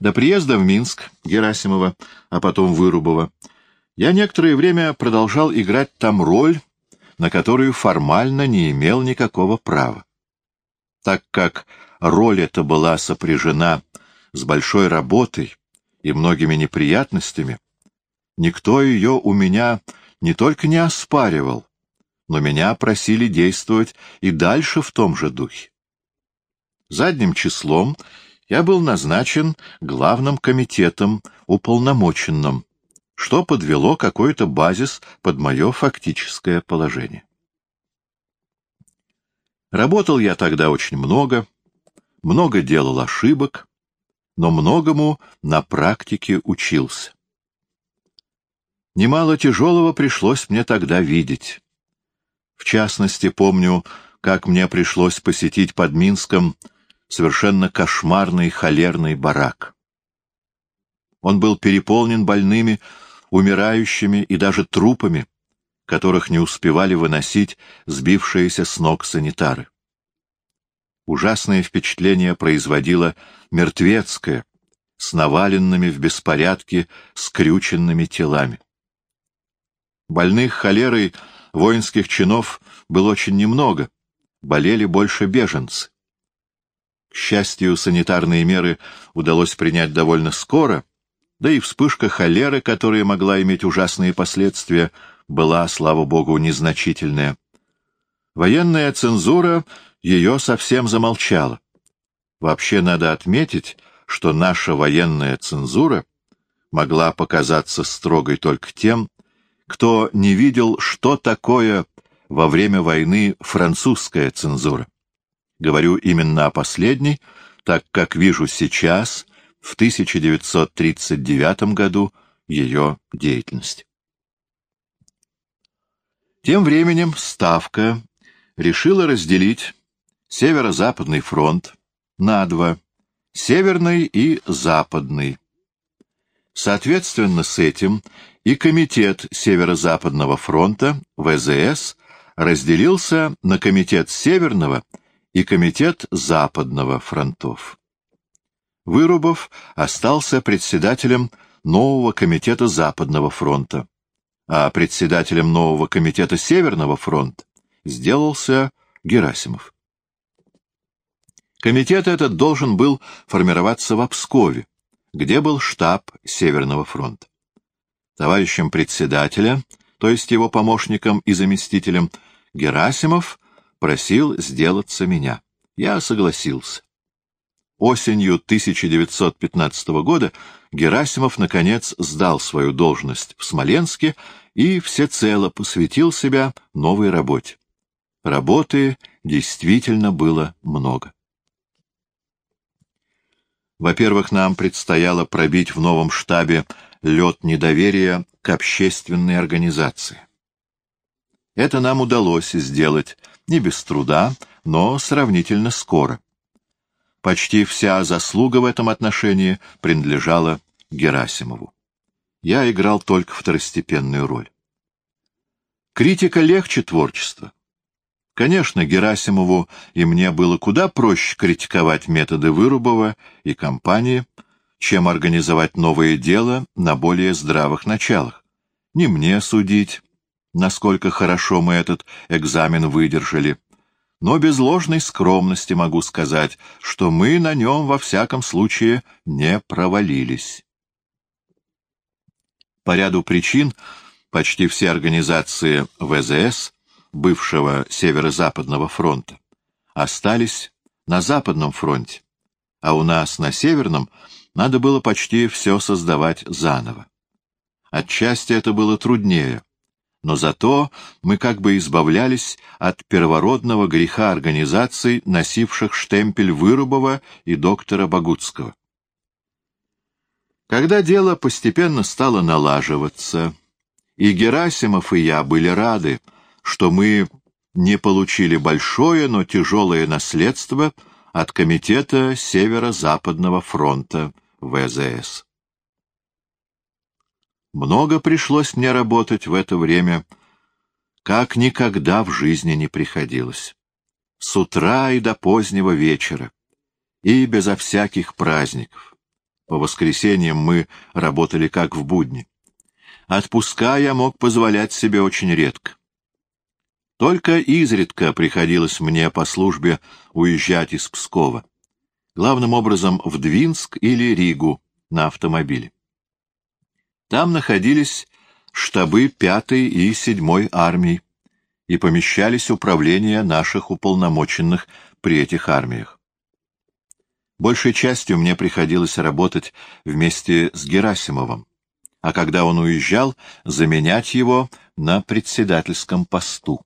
До приезда в Минск Герасимова, а потом Вырубова, я некоторое время продолжал играть там роль, на которую формально не имел никакого права. Так как роль эта была сопряжена с большой работой и многими неприятностями, никто ее у меня не только не оспаривал, но меня просили действовать и дальше в том же духе. Задним числом я был назначен главным комитетом уполномоченным, что подвело какой-то базис под мое фактическое положение. Работал я тогда очень много, много делал ошибок, но многому на практике учился. Немало тяжелого пришлось мне тогда видеть. В частности, помню, как мне пришлось посетить под Минском совершенно кошмарный холерный барак. Он был переполнен больными, умирающими и даже трупами, которых не успевали выносить сбившиеся с ног санитары. Ужасное впечатление производило мертвецкое, с наваленными в беспорядке скрюченными телами. Больных холерой воинских чинов было очень немного, болели больше беженцы. К счастью, санитарные меры удалось принять довольно скоро, да и вспышка холеры, которая могла иметь ужасные последствия, была, слава богу, незначительная. Военная цензура ее совсем замолчала. Вообще надо отметить, что наша военная цензура могла показаться строгой только тем, кто не видел, что такое во время войны французская цензура. Говорю именно о последней, так как вижу сейчас, в 1939 году, ее деятельность. Тем временем Ставка решила разделить Северо-Западный фронт на два — Северный и Западный. Соответственно с этим и Комитет Северо-Западного фронта, ВЗС, разделился на Комитет Северного и Комитет Западного фронтов. Вырубов остался председателем нового Комитета Западного фронта, а председателем нового Комитета Северного фронта сделался Герасимов. Комитет этот должен был формироваться в Пскове, где был штаб Северного фронта. Товарищем председателя, то есть его помощником и заместителем, Герасимов просил сделаться меня. Я согласился. Осенью 1915 года Герасимов, наконец, сдал свою должность в Смоленске и всецело посвятил себя новой работе. Работы действительно было много. Во-первых, нам предстояло пробить в новом штабе лед недоверия к общественной организации. Это нам удалось сделать не без труда, но сравнительно скоро. Почти вся заслуга в этом отношении принадлежала Герасимову. Я играл только второстепенную роль. Критика легче творчества. Конечно, Герасимову и мне было куда проще критиковать методы Вырубова и компании, чем организовать новое дело на более здравых началах. Не мне судить, насколько хорошо мы этот экзамен выдержали, но без ложной скромности могу сказать, что мы на нем во всяком случае не провалились. По ряду причин почти все организации ВЗС, бывшего Северо-Западного фронта, остались на Западном фронте, а у нас на Северном надо было почти все создавать заново. Отчасти это было труднее, но зато мы как бы избавлялись от первородного греха организаций, носивших штемпель Вырубова и доктора Богутского. Когда дело постепенно стало налаживаться, и Герасимов и я были рады, что мы не получили большое, но тяжелое наследство от Комитета Северо-Западного фронта ВЗС. Много пришлось мне работать в это время, как никогда в жизни не приходилось. С утра и до позднего вечера, и безо всяких праздников. По воскресеньям мы работали как в будни. Отпуска я мог позволять себе очень редко. Только изредка приходилось мне по службе уезжать из Пскова. Главным образом в Двинск или Ригу на автомобиле. Там находились штабы пятой и седьмой армий и помещались управления наших уполномоченных при этих армиях. Большей частью мне приходилось работать вместе с Герасимовым, а когда он уезжал, заменять его на председательском посту.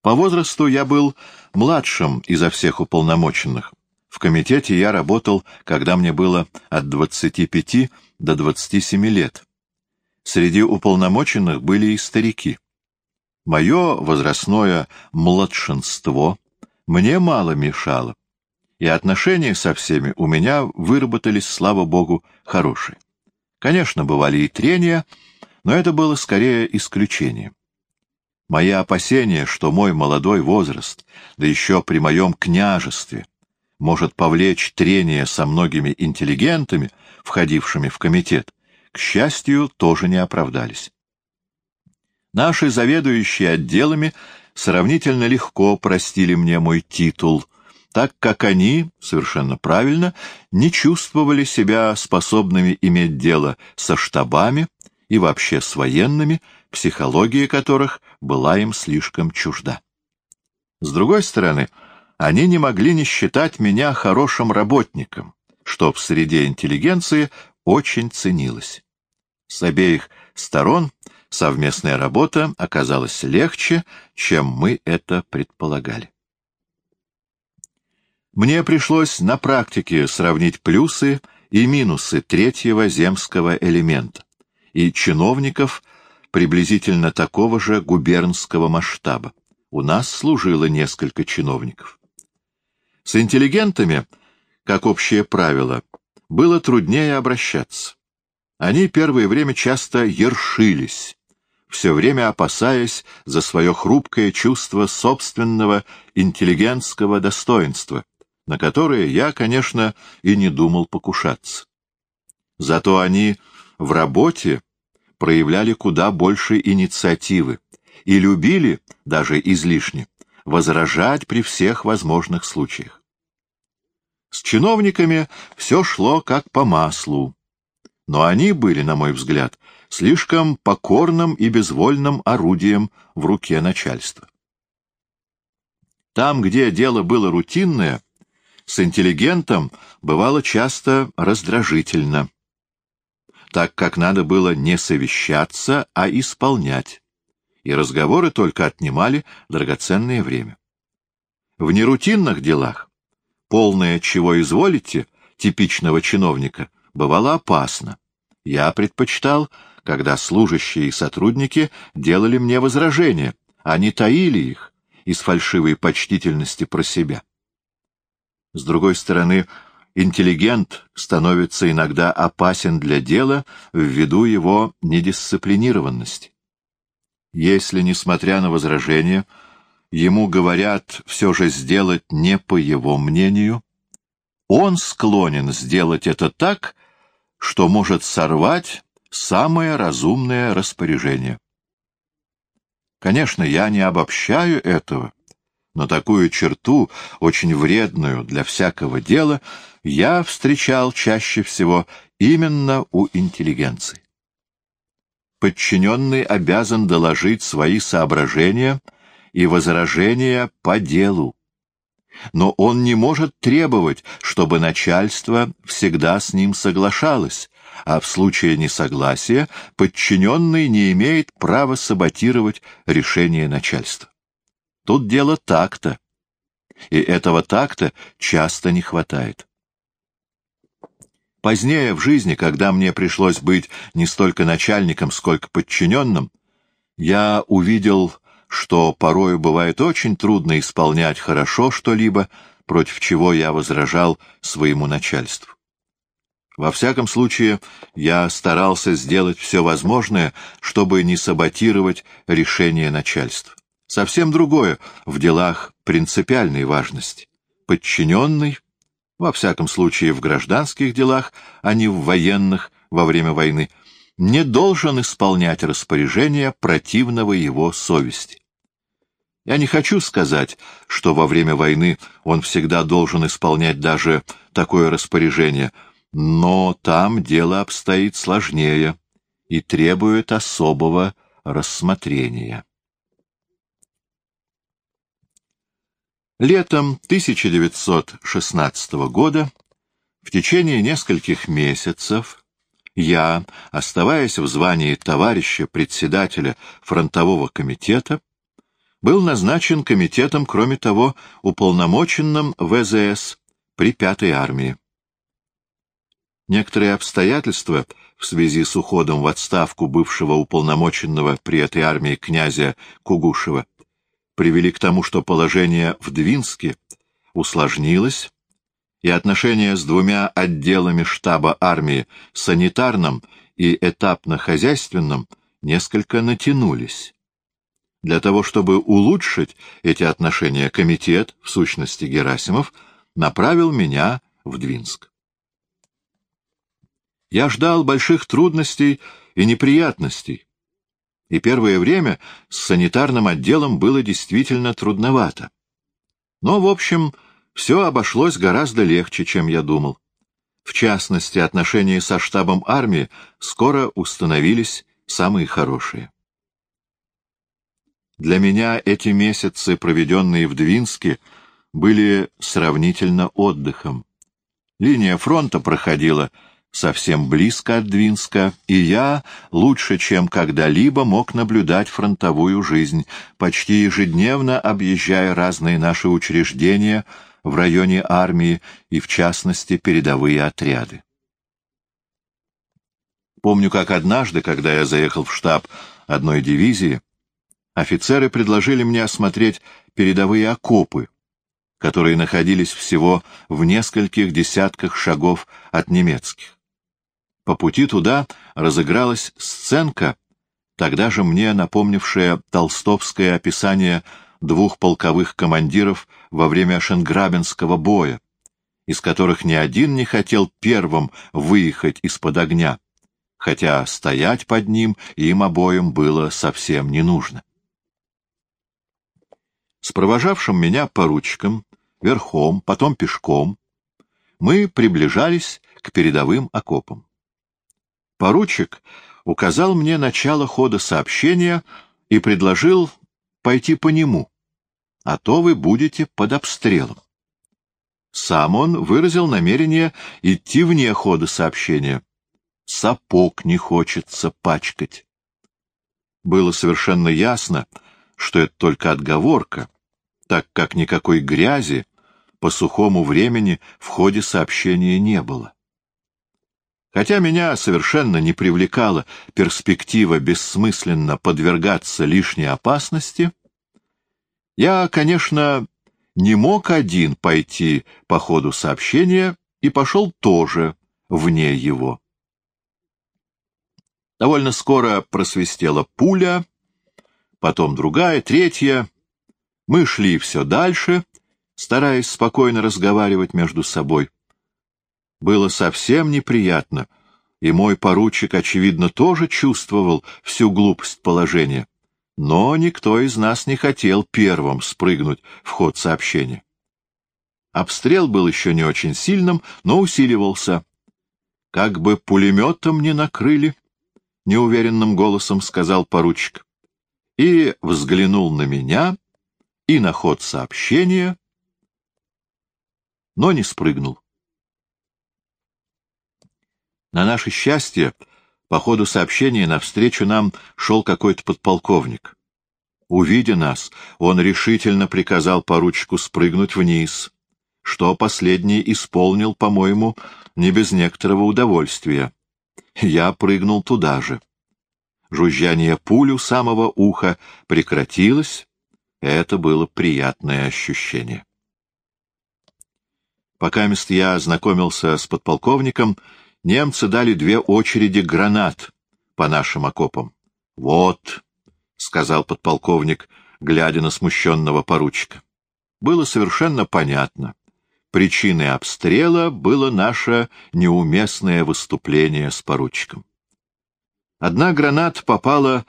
По возрасту я был младшим изо всех уполномоченных. В комитете я работал, когда мне было от 25 до 27 лет. Среди уполномоченных были и старики. Мое возрастное младшинство мне мало мешало, и отношения со всеми у меня выработались, слава богу, хорошие. Конечно, бывали и трения, но это было скорее исключение. Мои опасения, что мой молодой возраст, да еще при моем княжестве, может повлечь трение со многими интеллигентами, входившими в комитет, к счастью, тоже не оправдались. Наши заведующие отделами сравнительно легко простили мне мой титул, так как они, совершенно правильно, не чувствовали себя способными иметь дело со штабами и вообще с военными, психология которых была им слишком чужда. С другой стороны, они не могли не считать меня хорошим работником, что в среде интеллигенции очень ценилось. С обеих сторон совместная работа оказалась легче, чем мы это предполагали. Мне пришлось на практике сравнить плюсы и минусы третьего земского элемента и чиновников приблизительно такого же губернского масштаба. У нас служило несколько чиновников. С интеллигентами, как общее правило, было труднее обращаться. Они первое время часто ершились, все время опасаясь за свое хрупкое чувство собственного интеллигентского достоинства, на которое я, конечно, и не думал покушаться. Зато они в работе проявляли куда больше инициативы и любили, даже излишне, возражать при всех возможных случаях. С чиновниками все шло как по маслу, но они были, на мой взгляд, слишком покорным и безвольным орудием в руке начальства. Там, где дело было рутинное, с интеллигентом бывало часто раздражительно, так как надо было не совещаться, а исполнять и разговоры только отнимали драгоценное время. В нерутинных делах, полное чего изволите, типичного чиновника, бывало опасно. Я предпочитал, когда служащие и сотрудники делали мне возражения, а не таили их из фальшивой почтительности про себя. С другой стороны, интеллигент становится иногда опасен для дела ввиду его недисциплинированности. Если, несмотря на возражения, ему говорят все же сделать не по его мнению, он склонен сделать это так, что может сорвать самое разумное распоряжение. Конечно, я не обобщаю этого, но такую черту, очень вредную для всякого дела, я встречал чаще всего именно у интеллигенции подчиненный обязан доложить свои соображения и возражения по делу. Но он не может требовать, чтобы начальство всегда с ним соглашалось, а в случае несогласия подчиненный не имеет права саботировать решение начальства. Тут дело такта, и этого такта часто не хватает. Позднее в жизни, когда мне пришлось быть не столько начальником, сколько подчиненным, я увидел, что порою бывает очень трудно исполнять хорошо что-либо, против чего я возражал своему начальству. Во всяком случае, я старался сделать все возможное, чтобы не саботировать решение начальства. Совсем другое в делах принципиальной важности. Подчиненный во всяком случае в гражданских делах, а не в военных во время войны, не должен исполнять распоряжения противного его совести. Я не хочу сказать, что во время войны он всегда должен исполнять даже такое распоряжение, но там дело обстоит сложнее и требует особого рассмотрения. Летом 1916 года, в течение нескольких месяцев, я, оставаясь в звании товарища председателя фронтового комитета, был назначен комитетом, кроме того, уполномоченным ВЗС при Пятой армии. Некоторые обстоятельства в связи с уходом в отставку бывшего уполномоченного при этой армии князя Кугушева привели к тому, что положение в Двинске усложнилось, и отношения с двумя отделами штаба армии, санитарным и этапно-хозяйственным, несколько натянулись. Для того, чтобы улучшить эти отношения, комитет, в сущности Герасимов, направил меня в Двинск. Я ждал больших трудностей и неприятностей, и первое время с санитарным отделом было действительно трудновато. Но, в общем, все обошлось гораздо легче, чем я думал. В частности, отношения со штабом армии скоро установились самые хорошие. Для меня эти месяцы, проведенные в Двинске, были сравнительно отдыхом. Линия фронта проходила совсем близко от Двинска, и я лучше, чем когда-либо, мог наблюдать фронтовую жизнь, почти ежедневно объезжая разные наши учреждения в районе армии и, в частности, передовые отряды. Помню, как однажды, когда я заехал в штаб одной дивизии, офицеры предложили мне осмотреть передовые окопы, которые находились всего в нескольких десятках шагов от немецких. По пути туда разыгралась сценка, тогда же мне напомнившая толстовское описание двух полковых командиров во время Шенграбенского боя, из которых ни один не хотел первым выехать из-под огня, хотя стоять под ним им обоим было совсем не нужно. С провожавшим меня поручиком, верхом, потом пешком, мы приближались к передовым окопам. Поручик указал мне начало хода сообщения и предложил пойти по нему, а то вы будете под обстрелом. Сам он выразил намерение идти вне хода сообщения. Сапог не хочется пачкать. Было совершенно ясно, что это только отговорка, так как никакой грязи по сухому времени в ходе сообщения не было. Хотя меня совершенно не привлекала перспектива бессмысленно подвергаться лишней опасности, я, конечно, не мог один пойти по ходу сообщения и пошел тоже вне его. Довольно скоро просвистела пуля, потом другая, третья. Мы шли все дальше, стараясь спокойно разговаривать между собой было совсем неприятно, и мой поручик, очевидно, тоже чувствовал всю глупость положения. Но никто из нас не хотел первым спрыгнуть в ход сообщения. Обстрел был еще не очень сильным, но усиливался. «Как бы пулеметом не накрыли», — неуверенным голосом сказал поручик. И взглянул на меня и на ход сообщения, но не спрыгнул. На наше счастье, по ходу сообщения навстречу нам шел какой-то подполковник. Увидя нас, он решительно приказал поручику спрыгнуть вниз, что последний исполнил, по-моему, не без некоторого удовольствия. Я прыгнул туда же. Жужжание пулю самого уха прекратилось. Это было приятное ощущение. Пока мест я знакомился с подполковником, немцы дали две очереди гранат по нашим окопам. — Вот, — сказал подполковник, глядя на смущенного поручика. Было совершенно понятно. причиной обстрела было наше неуместное выступление с поручиком. Одна граната попала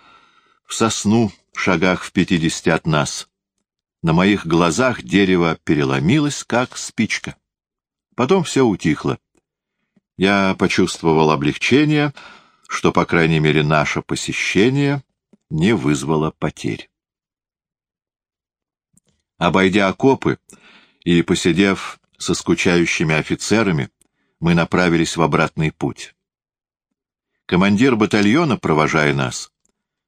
в сосну в шагах в пятидесяти от нас. На моих глазах дерево переломилось, как спичка. Потом все утихло. Я почувствовал облегчение, что, по крайней мере, наше посещение не вызвало потерь. Обойдя окопы и посидев со скучающими офицерами, мы направились в обратный путь. Командир батальона, провожая нас,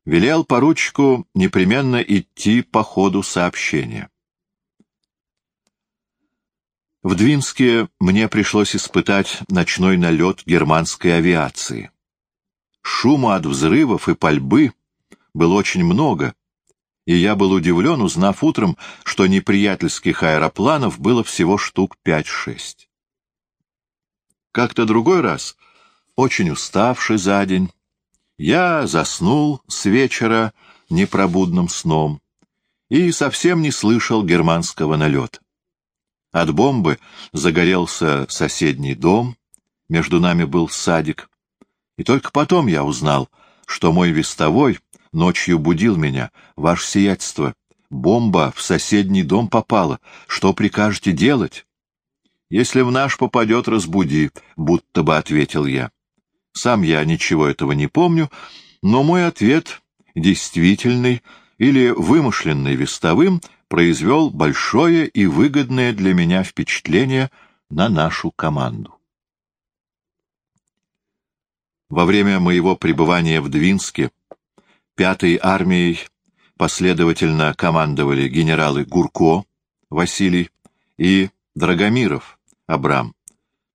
велел поручику непременно идти по ходу сообщения. В Двинске мне пришлось испытать ночной налет германской авиации. Шума от взрывов и пальбы было очень много, и я был удивлен, узнав утром, что неприятельских аэропланов было всего штук пять-шесть. Как-то другой раз, очень уставший за день, я заснул с вечера непробудным сном и совсем не слышал германского налета. От бомбы загорелся соседний дом, между нами был садик, и только потом я узнал, что мой вестовой ночью будил меня, ваше сиятельство. Бомба в соседний дом попала. Что прикажете делать? Если в наш попадет, разбуди, будто бы ответил я. Сам я ничего этого не помню, но мой ответ, действительный или вымышленный вестовым, произвел большое и выгодное для меня впечатление на нашу команду. Во время моего пребывания в Двинске пятой армией последовательно командовали генералы Гурко Василий и Драгомиров Абрам.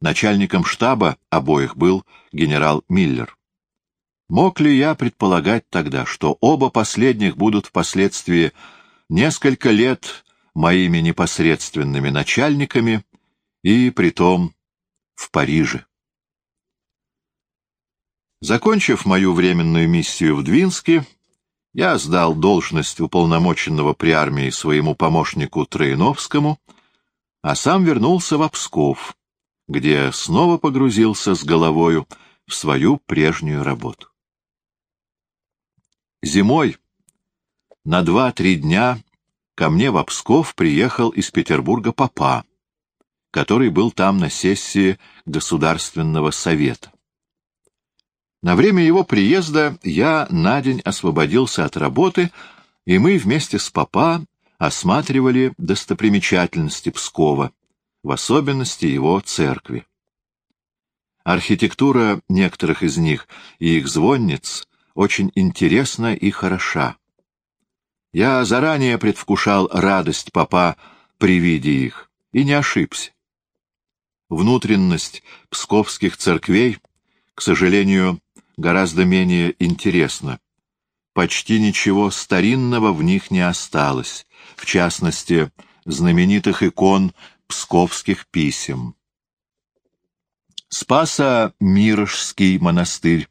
Начальником штаба обоих был генерал Миллер. Мог ли я предполагать тогда, что оба последних будут впоследствии несколько лет моими непосредственными начальниками и притом в Париже? Закончив мою временную миссию в Двинске, я сдал должность уполномоченного при армии своему помощнику Троиновскому, а сам вернулся в Псков, где снова погрузился с головою в свою прежнюю работу. Зимой на два-три дня ко мне в Псков приехал из Петербурга папа, который был там на сессии Государственного совета. На время его приезда я на день освободился от работы, и мы вместе с папа осматривали достопримечательности Пскова, в особенности его церкви. Архитектура некоторых из них и их звонниц очень интересна и хороша. Я заранее предвкушал радость папа при виде их, и не ошибся. Внутренность псковских церквей, к сожалению, гораздо менее интересна. Почти ничего старинного в них не осталось, в частности, знаменитых икон псковских писем. Спаса Мирожский монастырь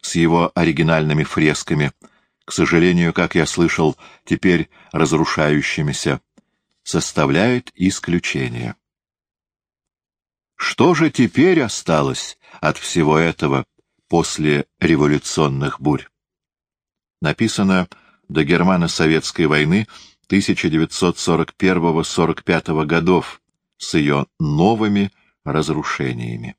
с его оригинальными фресками, к сожалению, как я слышал, теперь разрушающимися, составляет исключение. Что же теперь осталось от всего этого после революционных бурь? Написано до Германо-Советской войны 1941-45 годов с ее новыми разрушениями.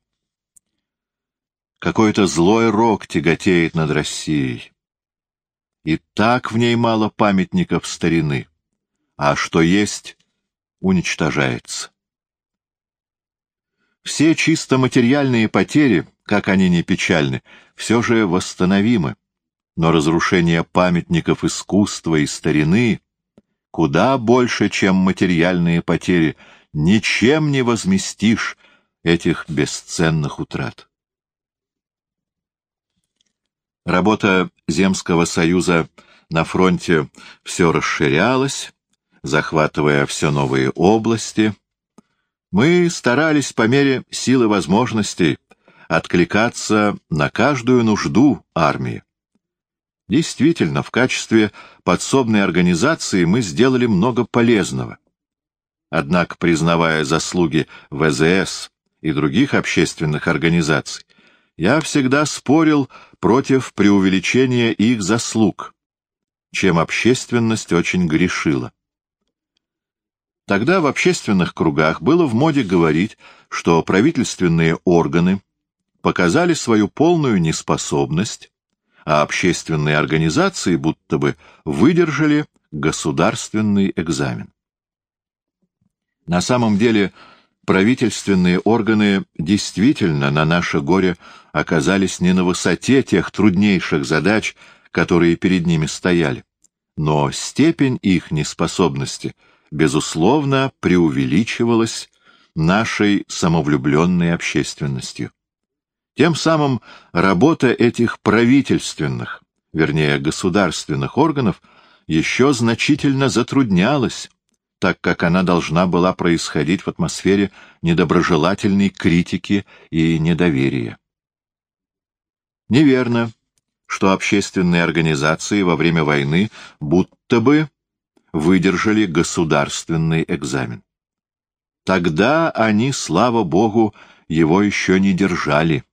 Какой-то злой рок тяготеет над Россией. И так в ней мало памятников старины, а что есть, уничтожается. Все чисто материальные потери, как они не печальны, все же восстановимы, но разрушение памятников искусства и старины куда больше, чем материальные потери, ничем не возместишь этих бесценных утрат. Работа Земского союза на фронте все расширялась, захватывая все новые области. Мы старались по мере силы возможностей откликаться на каждую нужду армии. Действительно, в качестве подсобной организации мы сделали много полезного. Однако, признавая заслуги ВЗС и других общественных организаций, я всегда спорил против преувеличения их заслуг, чем общественность очень грешила. Тогда в общественных кругах было в моде говорить, что правительственные органы показали свою полную неспособность, а общественные организации будто бы выдержали государственный экзамен. На самом деле правительственные органы действительно на наше горе оказались не на высоте тех труднейших задач, которые перед ними стояли, но степень их неспособности — безусловно, преувеличивалось нашей самовлюбленной общественностью. Тем самым работа этих правительственных, вернее, государственных органов еще значительно затруднялась, так как она должна была происходить в атмосфере недоброжелательной критики и недоверия. Неверно, что общественные организации во время войны будто бы выдержали государственный экзамен. Тогда они, слава богу, его еще не держали.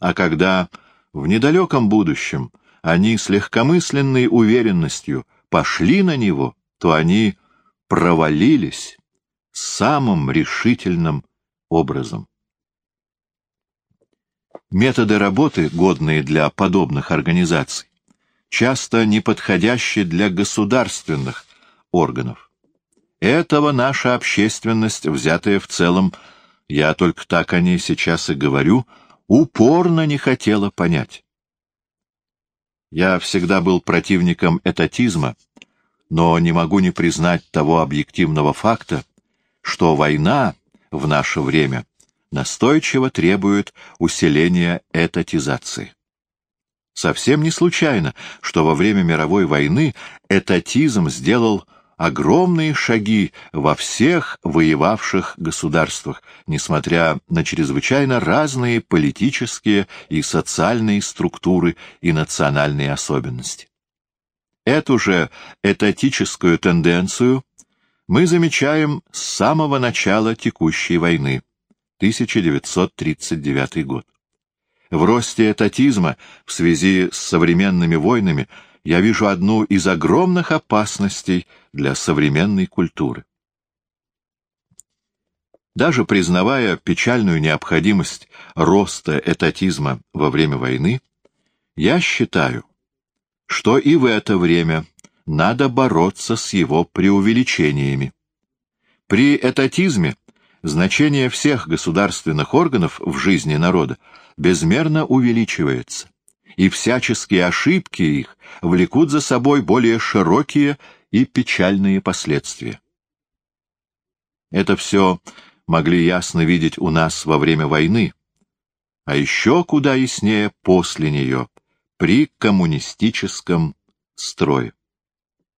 А когда в недалеком будущем они с легкомысленной уверенностью пошли на него, то они провалились самым решительным образом. Методы работы, годные для подобных организаций, часто неподходящий для государственных органов. Этого наша общественность, взятая в целом, я только так о ней сейчас и говорю, упорно не хотела понять. Я всегда был противником этатизма, но не могу не признать того объективного факта, что война в наше время настойчиво требует усиления этатизации. Совсем не случайно, что во время мировой войны этатизм сделал огромные шаги во всех воевавших государствах, несмотря на чрезвычайно разные политические и социальные структуры и национальные особенности. Эту же этатическую тенденцию мы замечаем с самого начала текущей войны, 1939 год. В росте этатизма в связи с современными войнами я вижу одну из огромных опасностей для современной культуры. Даже признавая печальную необходимость роста этатизма во время войны, я считаю, что и в это время надо бороться с его преувеличениями. При этатизме значение всех государственных органов в жизни народа безмерно увеличивается, и всяческие ошибки их влекут за собой более широкие и печальные последствия. Это все могли ясно видеть у нас во время войны, а еще куда яснее после нее, при коммунистическом строе.